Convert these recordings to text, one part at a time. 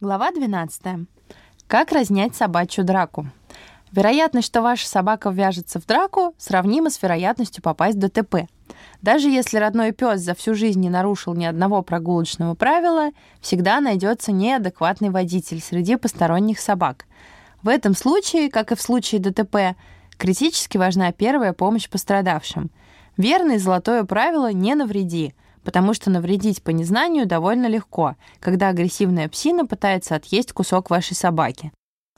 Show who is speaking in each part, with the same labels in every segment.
Speaker 1: Глава 12. Как разнять собачью драку? Вероятность, что ваша собака ввяжется в драку, сравнима с вероятностью попасть в ДТП. Даже если родной пес за всю жизнь не нарушил ни одного прогулочного правила, всегда найдется неадекватный водитель среди посторонних собак. В этом случае, как и в случае ДТП, критически важна первая помощь пострадавшим. Верное золотое правило «не навреди», потому что навредить по незнанию довольно легко, когда агрессивная псина пытается отъесть кусок вашей собаки.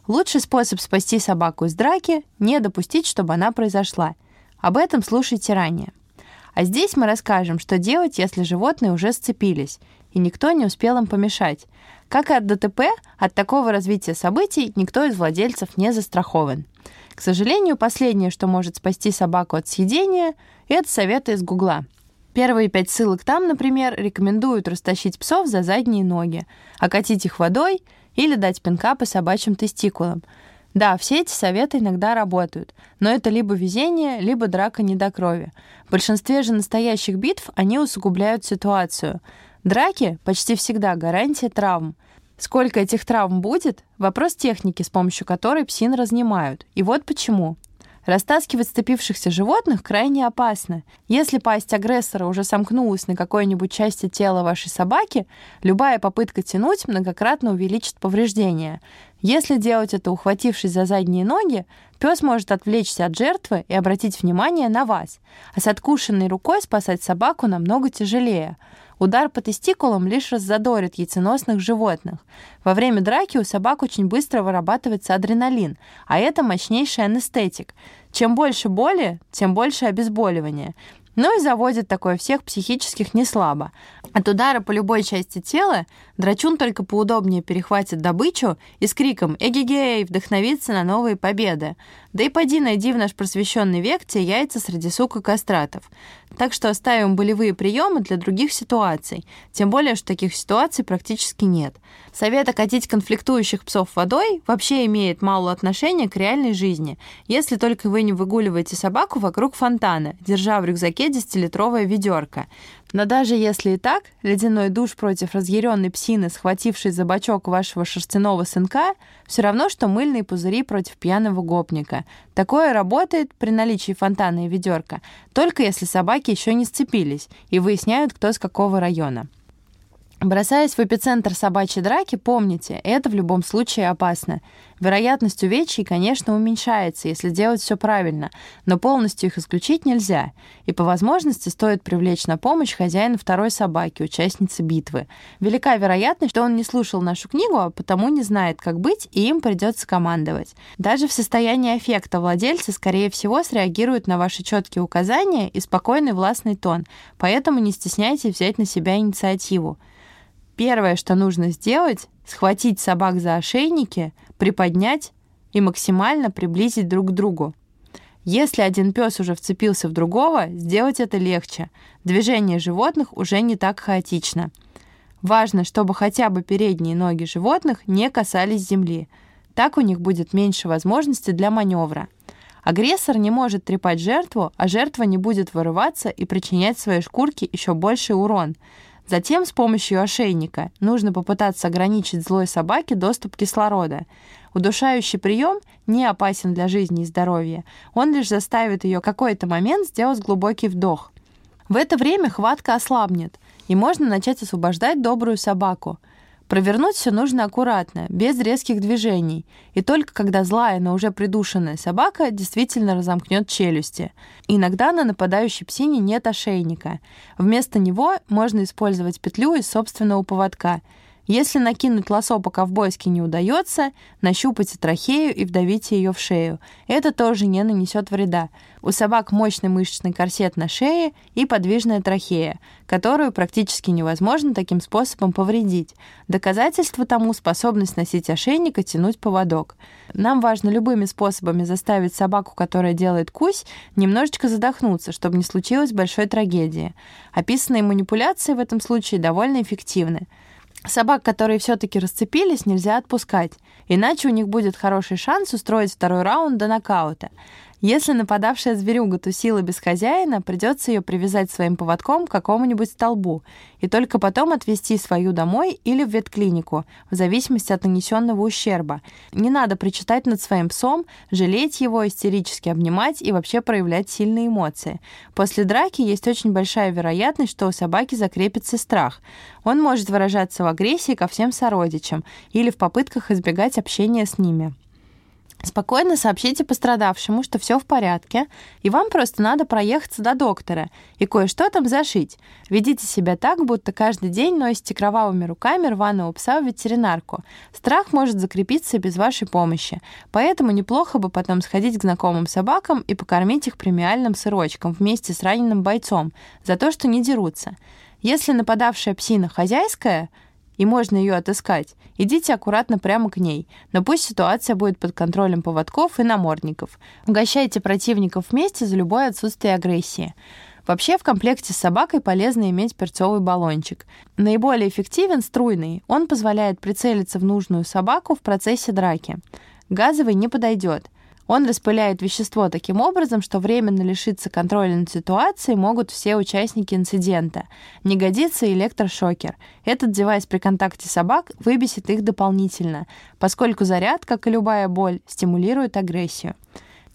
Speaker 1: Лучший способ спасти собаку из драки – не допустить, чтобы она произошла. Об этом слушайте ранее. А здесь мы расскажем, что делать, если животные уже сцепились, и никто не успел им помешать. Как и от ДТП, от такого развития событий никто из владельцев не застрахован. К сожалению, последнее, что может спасти собаку от съедения, это советы из Гугла – Первые пять ссылок там, например, рекомендуют растащить псов за задние ноги, окатить их водой или дать пинка по собачьим тестикулам. Да, все эти советы иногда работают, но это либо везение, либо драка не до крови. В большинстве же настоящих битв они усугубляют ситуацию. Драки почти всегда гарантия травм. Сколько этих травм будет – вопрос техники, с помощью которой псин разнимают. И вот почему. Растаскивать сцепившихся животных крайне опасно. Если пасть агрессора уже сомкнулась на какой-нибудь части тела вашей собаки, любая попытка тянуть многократно увеличит повреждения. Если делать это, ухватившись за задние ноги, пес может отвлечься от жертвы и обратить внимание на вас, а с откушенной рукой спасать собаку намного тяжелее. Удар по тестикулам лишь раззадорит яйценосных животных. Во время драки у собак очень быстро вырабатывается адреналин, а это мощнейший анестетик. Чем больше боли, тем больше обезболивания. Ну и заводит такое всех психических не слабо. От удара по любой части тела драчун только поудобнее перехватит добычу и с криком «Эгегей!» вдохновится на новые победы. Да и поди найди в наш просвещенный век те яйца среди сук кастратов. Так что оставим болевые приемы для других ситуаций, тем более, что таких ситуаций практически нет. Совет окатить конфликтующих псов водой вообще имеет мало отношения к реальной жизни, если только вы не выгуливаете собаку вокруг фонтана, держа в рюкзаке 10-литровое ведерко. Но даже если и так, ледяной душ против разъяренной псины, схватившей за бочок вашего шерстяного сынка, все равно, что мыльные пузыри против пьяного гопника. Такое работает при наличии фонтана и ведерка, только если собаки еще не сцепились и выясняют, кто с какого района. Бросаясь в эпицентр собачьей драки, помните, это в любом случае опасно. Вероятность увечий, конечно, уменьшается, если делать все правильно, но полностью их исключить нельзя. И по возможности стоит привлечь на помощь хозяина второй собаки, участницы битвы. Велика вероятность, что он не слушал нашу книгу, а потому не знает, как быть, и им придется командовать. Даже в состоянии аффекта владельцы, скорее всего, среагируют на ваши четкие указания и спокойный властный тон, поэтому не стесняйтесь взять на себя инициативу. Первое, что нужно сделать, схватить собак за ошейники, приподнять и максимально приблизить друг к другу. Если один пес уже вцепился в другого, сделать это легче. Движение животных уже не так хаотично. Важно, чтобы хотя бы передние ноги животных не касались земли. Так у них будет меньше возможностей для маневра. Агрессор не может трепать жертву, а жертва не будет вырываться и причинять своей шкурке еще больший урон – Затем с помощью ошейника нужно попытаться ограничить злой собаке доступ кислорода. Удушающий прием не опасен для жизни и здоровья. Он лишь заставит ее какой-то момент сделать глубокий вдох. В это время хватка ослабнет, и можно начать освобождать добрую собаку – Провернуть все нужно аккуратно, без резких движений, и только когда злая, но уже придушенная собака действительно разомкнет челюсти. Иногда на нападающей псине нет ошейника. Вместо него можно использовать петлю из собственного поводка – если накинуть лосо по-ковбойски не удается, нащупайте трахею и вдавите ее в шею. Это тоже не нанесет вреда. У собак мощный мышечный корсет на шее и подвижная трахея, которую практически невозможно таким способом повредить. Доказательство тому способность носить ошейник и тянуть поводок. Нам важно любыми способами заставить собаку, которая делает кусь, немножечко задохнуться, чтобы не случилось большой трагедии. Описанные манипуляции в этом случае довольно эффективны. Собак, которые все-таки расцепились, нельзя отпускать, иначе у них будет хороший шанс устроить второй раунд до нокаута. Если нападавшая зверюга тусила без хозяина, придется ее привязать своим поводком к какому-нибудь столбу и только потом отвезти свою домой или в ветклинику, в зависимости от нанесенного ущерба. Не надо причитать над своим псом, жалеть его, истерически обнимать и вообще проявлять сильные эмоции. После драки есть очень большая вероятность, что у собаки закрепится страх. Он может выражаться в агрессии ко всем сородичам или в попытках избегать общения с ними. Спокойно сообщите пострадавшему, что все в порядке, и вам просто надо проехаться до доктора и кое-что там зашить. Ведите себя так, будто каждый день носите кровавыми руками рваного пса в ветеринарку. Страх может закрепиться без вашей помощи, поэтому неплохо бы потом сходить к знакомым собакам и покормить их премиальным сырочком вместе с раненым бойцом за то, что не дерутся. Если нападавшая псина хозяйская, и можно ее отыскать, идите аккуратно прямо к ней, но пусть ситуация будет под контролем поводков и намордников. Угощайте противников вместе за любое отсутствие агрессии. Вообще в комплекте с собакой полезно иметь перцовый баллончик. Наиболее эффективен струйный. Он позволяет прицелиться в нужную собаку в процессе драки. Газовый не подойдет. Он распыляет вещество таким образом, что временно лишиться контроля над ситуацией могут все участники инцидента. Не годится электрошокер. Этот девайс при контакте собак выбесит их дополнительно, поскольку заряд, как и любая боль, стимулирует агрессию.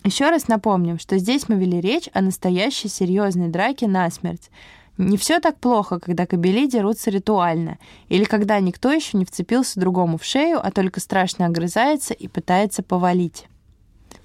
Speaker 1: Еще раз напомним, что здесь мы вели речь о настоящей серьезной драке насмерть. Не все так плохо, когда кобели дерутся ритуально, или когда никто еще не вцепился другому в шею, а только страшно огрызается и пытается повалить.